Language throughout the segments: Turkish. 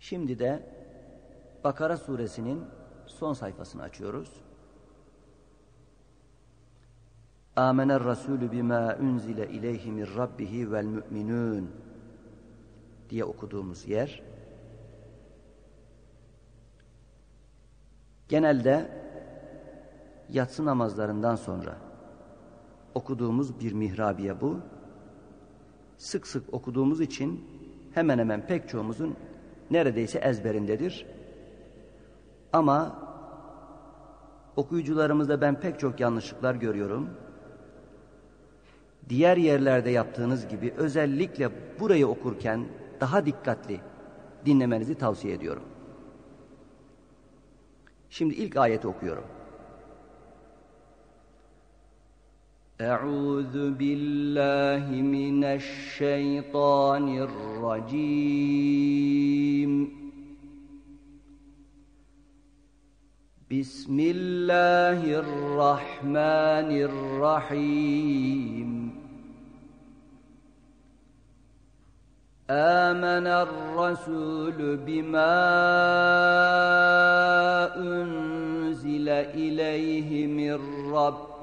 Şimdi de Bakara suresinin son sayfasını açıyoruz. Amener Rasulü bima unzile ileyhi min rabbihi vel müminun diye okuduğumuz yer. Genelde yatsı namazlarından sonra okuduğumuz bir mihrabiye bu. Sık sık okuduğumuz için hemen hemen pek çoğumuzun neredeyse ezberindedir. Ama okuyucularımızda ben pek çok yanlışlıklar görüyorum. Diğer yerlerde yaptığınız gibi özellikle burayı okurken daha dikkatli dinlemenizi tavsiye ediyorum. Şimdi ilk ayeti okuyorum. أعوذ بالله من الشيطان الرجيم. بسم الله الرحمن الرحيم. آمن الرسول بما أنزل إليه من ربه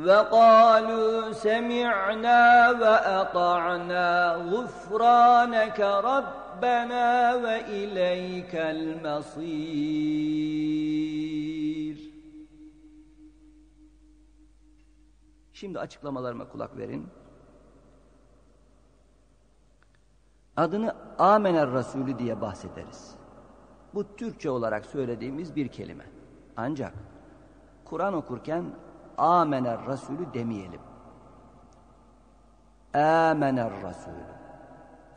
وقالوا سمعنا وأطعنا غفرانك ربنا وإليك المصير Şimdi açıklamalarıma kulak verin. Adını Amener Resulü diye bahsederiz. Bu Türkçe olarak söylediğimiz bir kelime. Ancak Kur'an okurken amener Resulü demeyelim. Amener Resulü.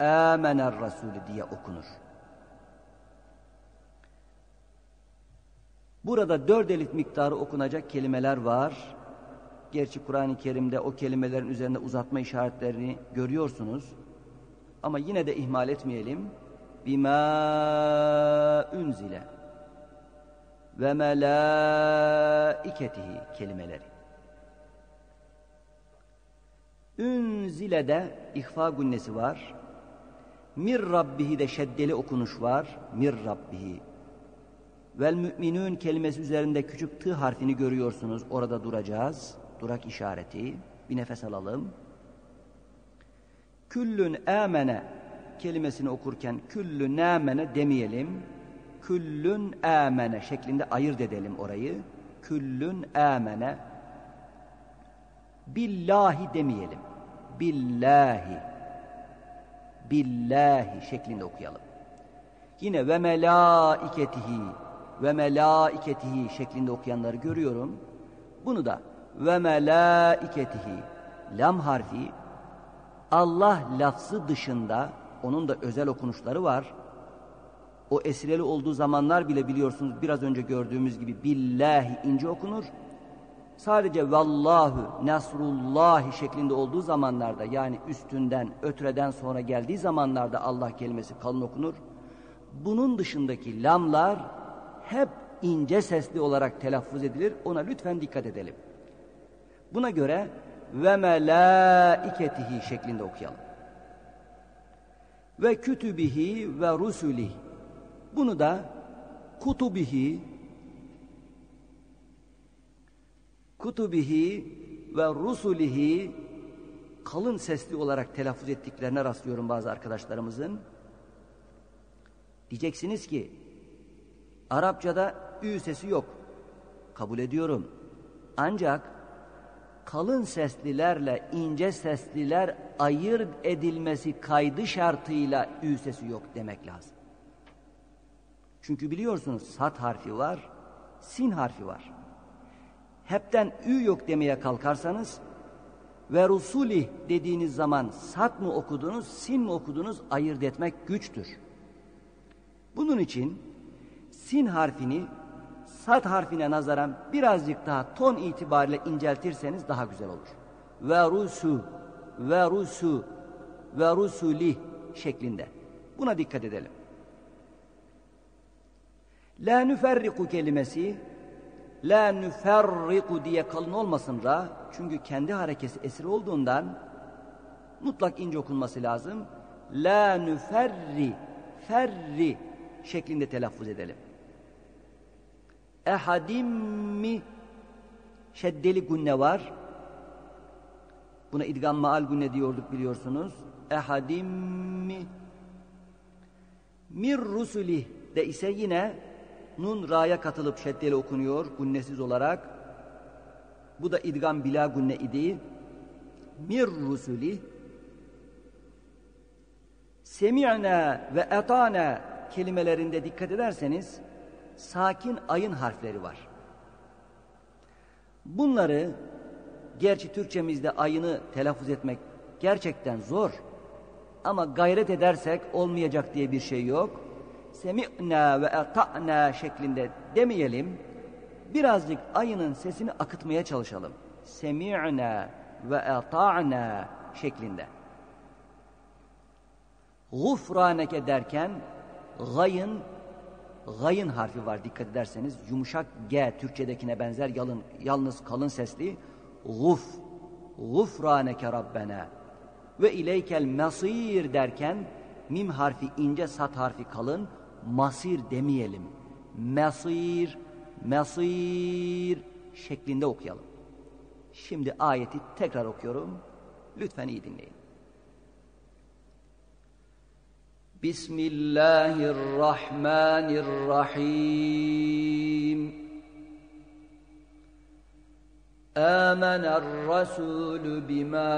Amener Resulü diye okunur. Burada dört elif miktarı okunacak kelimeler var. Gerçi Kur'an-ı Kerim'de o kelimelerin üzerinde uzatma işaretlerini görüyorsunuz. Ama yine de ihmal etmeyelim. Bima unzile ve melaiketihi kelimeleri. Ünzile'de ihfa günnesi var. Mir Rabbihi de şeddeli okunuş var. Mir Rabbihi. Vel müminün kelimesi üzerinde küçük tı harfini görüyorsunuz. Orada duracağız. Durak işareti. Bir nefes alalım. Küllün amene kelimesini okurken küllün amene demeyelim. Küllün amene şeklinde ayırt edelim orayı. Küllün amene Billahi demeyelim. Billahi. Billahi şeklinde okuyalım. Yine ve melaiketihi ve melaiketihi şeklinde okuyanları görüyorum. Bunu da ve melaiketihi lam harfi Allah lafzı dışında onun da özel okunuşları var. O esreli olduğu zamanlar bile biliyorsunuz biraz önce gördüğümüz gibi billahi ince okunur. Sadece vallahu nasrullahi şeklinde olduğu zamanlarda yani üstünden ötreden sonra geldiği zamanlarda Allah kelimesi kalın okunur. Bunun dışındaki lamlar hep ince sesli olarak telaffuz edilir. Ona lütfen dikkat edelim. Buna göre ve melaiketihi şeklinde okuyalım. Ve kütübihi ve rusulihi. Bunu da kutubihi kutubihi ve rusulihi kalın sesli olarak telaffuz ettiklerine rastlıyorum bazı arkadaşlarımızın. Diyeceksiniz ki Arapçada ü sesi yok. Kabul ediyorum. Ancak kalın seslilerle ince sesliler ayırt edilmesi kaydı şartıyla ü sesi yok demek lazım. Çünkü biliyorsunuz sat harfi var, sin harfi var hepten ü yok demeye kalkarsanız ve rusuli dediğiniz zaman sat mı okudunuz, sin mi okudunuz ayırt etmek güçtür. Bunun için sin harfini sat harfine nazaran birazcık daha ton itibariyle inceltirseniz daha güzel olur. Ve rusu ve rusu ve rusuli şeklinde. Buna dikkat edelim. La nüferriku kelimesi la nüferriku diye kalın olmasın ra. Çünkü kendi harekesi esir olduğundan mutlak ince okunması lazım. La nüferri ferri şeklinde telaffuz edelim. Ehadim mi şeddeli gunne var. Buna idgam maal gunne diyorduk biliyorsunuz. Ehadim mi mir rusuli de ise yine nun ra'ya katılıp şeddeli okunuyor gunnesiz olarak. Bu da idgam bila gunne idi. Mir rusuli Semi'na ve etana kelimelerinde dikkat ederseniz sakin ayın harfleri var. Bunları gerçi Türkçemizde ayını telaffuz etmek gerçekten zor. Ama gayret edersek olmayacak diye bir şey yok. Semi'na ve eta'na şeklinde demeyelim. Birazcık ayının sesini akıtmaya çalışalım. Semi'na ve eta'na şeklinde. Gufraneke derken gayın gayın harfi var dikkat ederseniz yumuşak G Türkçedekine benzer yalın, yalnız kalın sesli guf gufraneke rabbena ve ileykel masir derken mim harfi ince sat harfi kalın masir demeyelim masir masir şeklinde okuyalım. Şimdi ayeti tekrar okuyorum. Lütfen iyi dinleyin. بسم الله الرحمن الرحيم آمن الرسول بما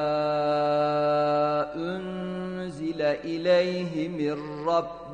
أنزل إليه من ربه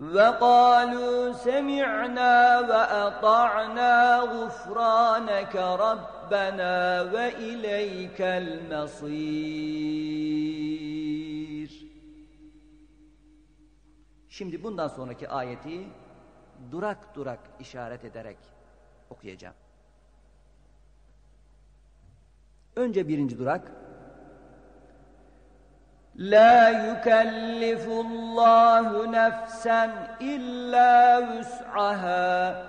وقالوا سمعنا وأطعنا غفرانك ربنا وإليك المصير Şimdi bundan sonraki ayeti durak durak işaret ederek okuyacağım. Önce birinci durak La yukellifullahu nefsen illa vus'aha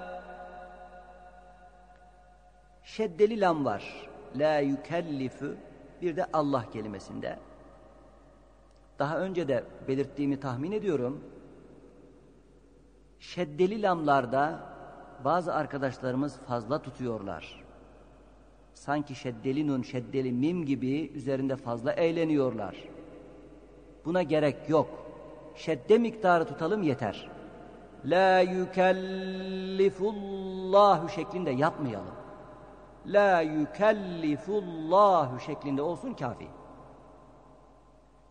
Şeddeli lam var. La yukellifu bir de Allah kelimesinde. Daha önce de belirttiğimi tahmin ediyorum. Şeddeli lamlarda bazı arkadaşlarımız fazla tutuyorlar. Sanki şeddeli nun, şeddeli mim gibi üzerinde fazla eğleniyorlar. Buna gerek yok. Şedde miktarı tutalım yeter. La yükellifullahu şeklinde yapmayalım. La yükellifullahu şeklinde olsun kafi.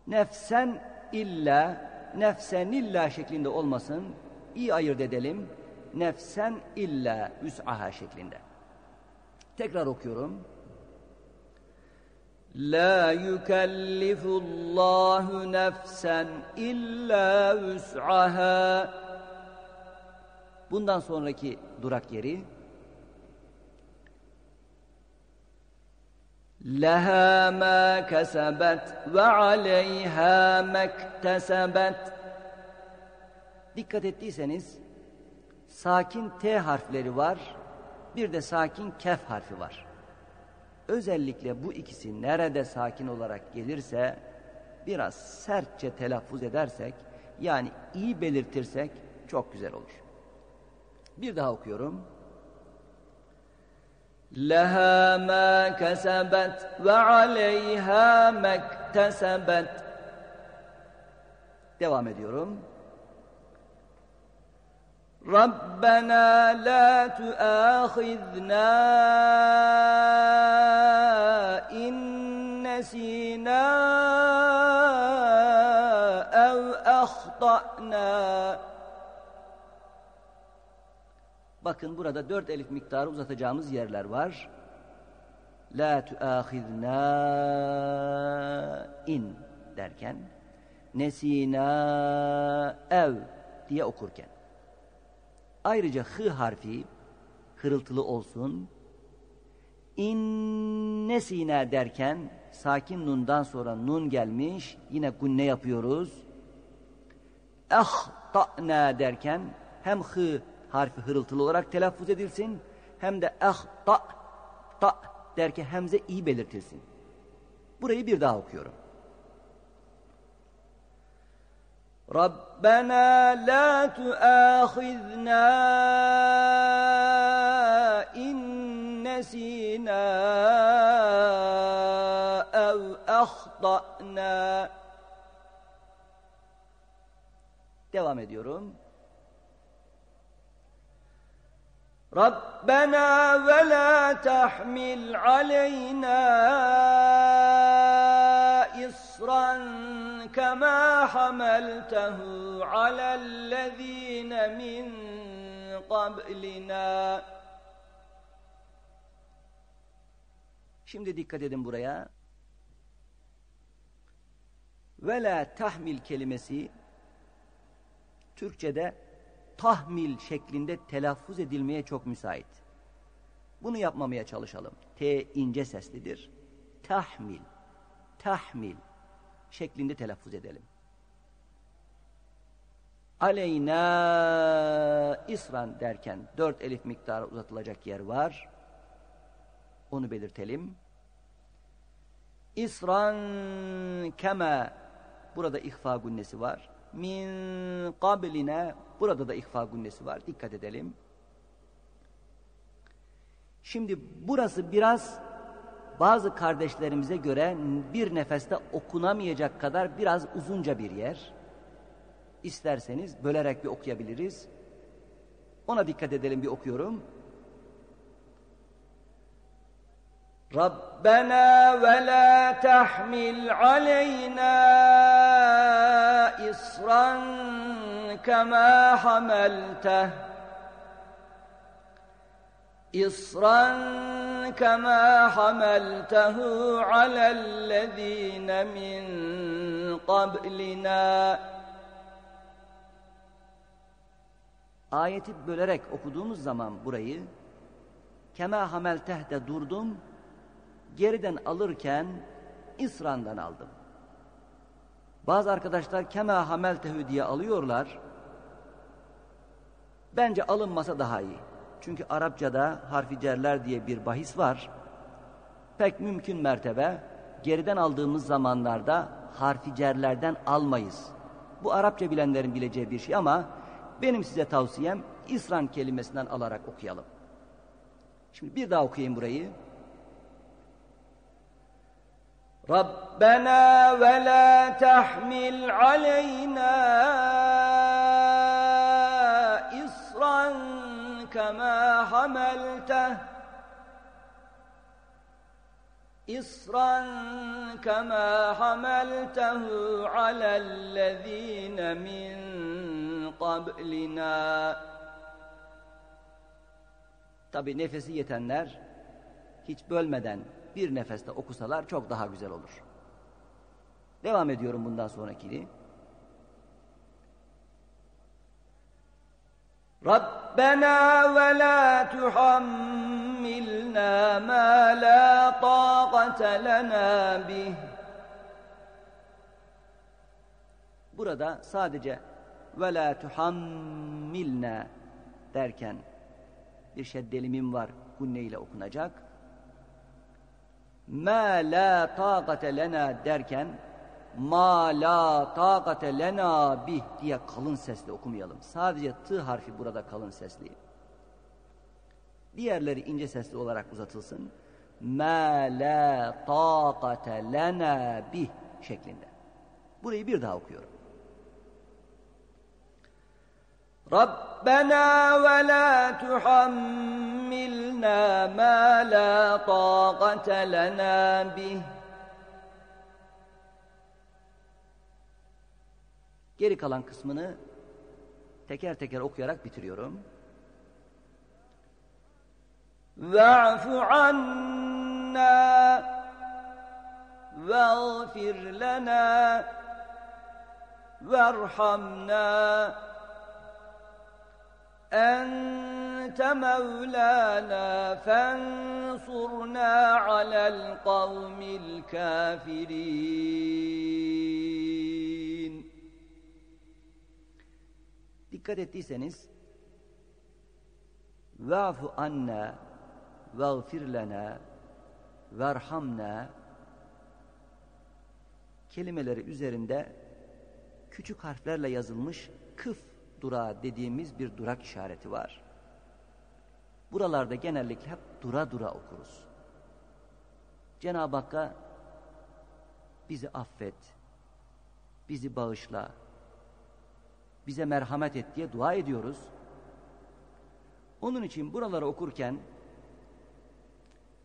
Nefsen illa, nefsen illa şeklinde olmasın. İyi ayırt edelim. Nefsen illa üs'aha şeklinde. Tekrar okuyorum. La yukellifullahu nefsen illa vus'aha. Bundan sonraki durak yeri Leha ma kesebet ve aleyha mektesebet Dikkat ettiyseniz sakin T harfleri var, bir de sakin kef harfi var. Özellikle bu ikisi nerede sakin olarak gelirse biraz sertçe telaffuz edersek yani iyi belirtirsek çok güzel olur. Bir daha okuyorum. Leha ma kesebet ve aleyha mektesebet Devam ediyorum. ربنا لا تؤاخذنا إن نسينا أو أخطأنا Bakın burada dört elif miktarı uzatacağımız yerler var. La tuâkhidnâ in derken nesina ev diye okurken. Ayrıca hı harfi hırıltılı olsun. İnnesine derken sakin nundan sonra nun gelmiş. Yine gunne yapıyoruz. Ehta'na derken hem hı harfi hırıltılı olarak telaffuz edilsin hem de ehta ta derken hemze iyi belirtilsin. Burayı bir daha okuyorum. ربنا لا تؤاخذنا إن نسينا أو أخطأنا Devam ediyorum. ربنا ولا تحمل علينا إصرا كما حملته على الذين من قبلنا Şimdi dikkat edin buraya. Vela tahmil kelimesi Türkçe'de tahmil şeklinde telaffuz edilmeye çok müsait. Bunu yapmamaya çalışalım. T ince seslidir. Tahmil, tahmil şeklinde telaffuz edelim. Aleyna isran derken dört elif miktarı uzatılacak yer var. Onu belirtelim. İsran keme burada ihfa günnesi var. Min kabline burada da ihfa günnesi var. Dikkat edelim. Şimdi burası biraz bazı kardeşlerimize göre bir nefeste okunamayacak kadar biraz uzunca bir yer. İsterseniz bölerek bir okuyabiliriz. Ona dikkat edelim bir okuyorum. ربنا ولا تحمل علينا إصرا كما حملته إصرا كما حملته على الذين من قبلنا Ayeti bölerek okuduğumuz zaman burayı kema hamelteh'te durdum geriden alırken İsran'dan aldım. Bazı arkadaşlar kema hameltehü diye alıyorlar. Bence alınmasa daha iyi. Çünkü Arapçada harfi cerler diye bir bahis var. Pek mümkün mertebe geriden aldığımız zamanlarda harfi cerlerden almayız. Bu Arapça bilenlerin bileceği bir şey ama benim size tavsiyem İsran kelimesinden alarak okuyalım. Şimdi bir daha okuyayım burayı. Rabbena ve la tahmil aleyna كما حملته إصرا كما حملته على الذين من قبلنا Tabi nefesi yetenler hiç bölmeden bir nefeste okusalar çok daha güzel olur. Devam ediyorum bundan sonrakini. ربنا ولا تحملنا ما لا طاقة لنا به Burada sadece ve la tuhammilna derken bir şeddeli mim var. Gunne ile okunacak ma la taqate lena derken ma la taqate lena bih diye kalın sesle okumayalım. Sadece t harfi burada kalın sesli. Diğerleri ince sesli olarak uzatılsın. Ma la taqate lena bih şeklinde. Burayı bir daha okuyorum. ربنا ولا تحملنا ما لا طاقة لنا به Geri kalan kısmını teker teker okuyarak bitiriyorum. واعف عنا واغفر لنا وارحمنا أنت مولانا فانصرنا على القوم الكافرين Dikkat ettiyseniz Va'fu anna veğfir lena verhamna kelimeleri üzerinde küçük harflerle yazılmış kıf durağı dediğimiz bir durak işareti var. Buralarda genellikle hep dura dura okuruz. Cenab-ı Hakk'a bizi affet, bizi bağışla, bize merhamet et diye dua ediyoruz. Onun için buraları okurken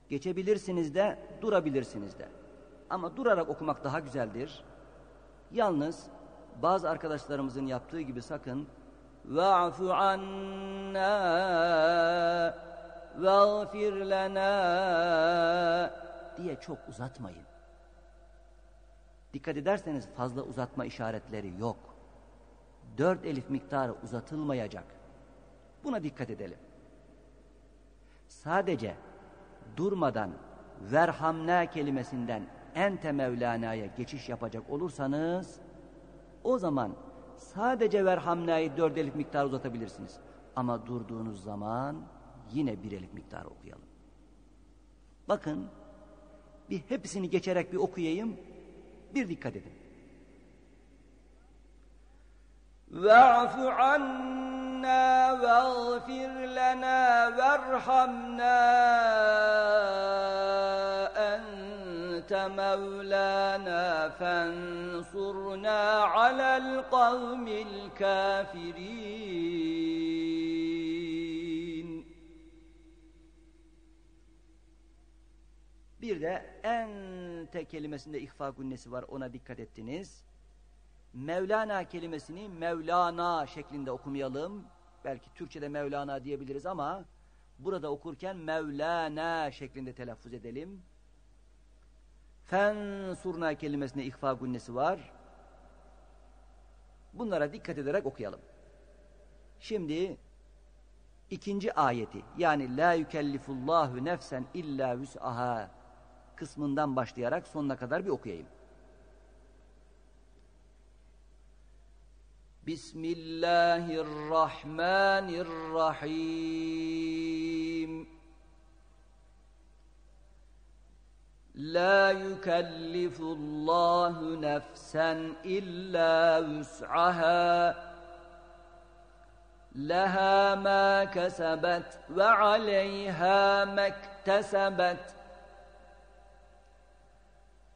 Geçebilirsiniz de, durabilirsiniz de. Ama durarak okumak daha güzeldir. Yalnız bazı arkadaşlarımızın yaptığı gibi sakın وَاعْفُ عَنَّا وَاغْفِرْ لَنَا diye çok uzatmayın. Dikkat ederseniz fazla uzatma işaretleri yok. Dört elif miktarı uzatılmayacak. Buna dikkat edelim. Sadece durmadan verhamna kelimesinden ente Mevlana'ya geçiş yapacak olursanız o zaman sadece verhamna'yı dört elif miktar uzatabilirsiniz. Ama durduğunuz zaman yine bir elif miktar okuyalım. Bakın bir hepsini geçerek bir okuyayım. Bir dikkat edin. Ve'fu عنا واغفر لنا وارحمنا أنت مولانا فانصرنا على القوم الكافرين Bir de ente kelimesinde ihfa günnesi var ona dikkat ettiniz. Mevlana kelimesini Mevlana şeklinde okumayalım. Belki Türkçe'de Mevlana diyebiliriz ama burada okurken Mevlana şeklinde telaffuz edelim. Fensurna kelimesinde ihfa günnesi var. Bunlara dikkat ederek okuyalım. Şimdi ikinci ayeti yani la yükellifullahu nefsen illa vüs'aha kısmından başlayarak sonuna kadar bir okuyayım. بسم الله الرحمن الرحيم. لا يكلف الله نفسا إلا وسعها. لها ما كسبت وعليها ما اكتسبت.